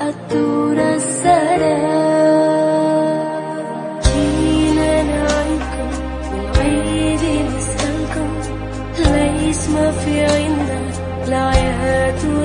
أتونا السلام. جينا نعيكم والعيد نسألكم لا يسمع في عنا لا يهاتون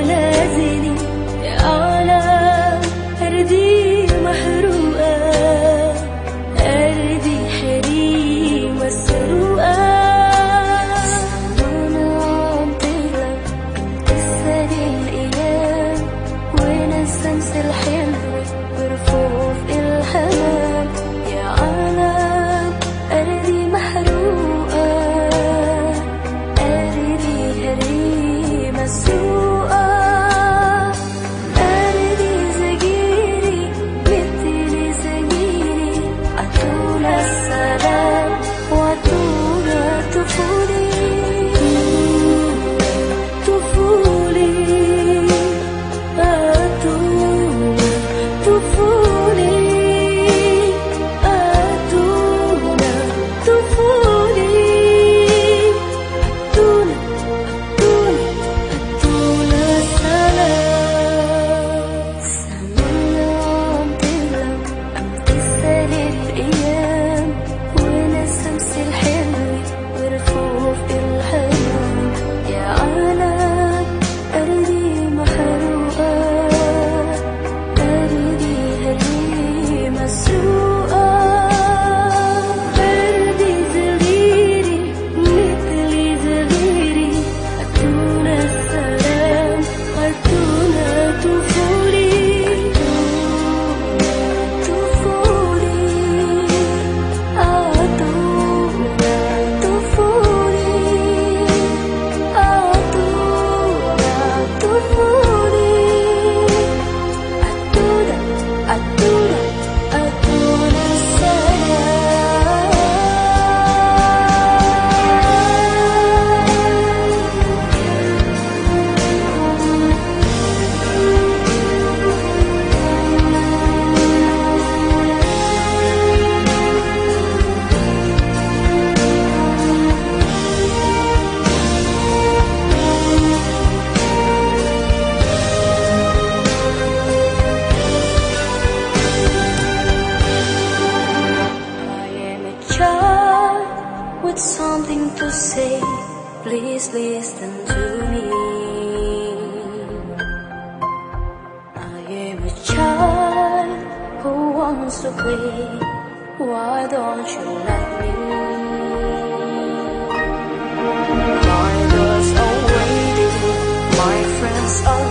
please listen to me. I am a child who wants to play. Why don't you let me? My doors are waiting, my friends are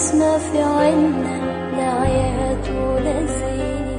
نسمة في عنا داعيات ونزيد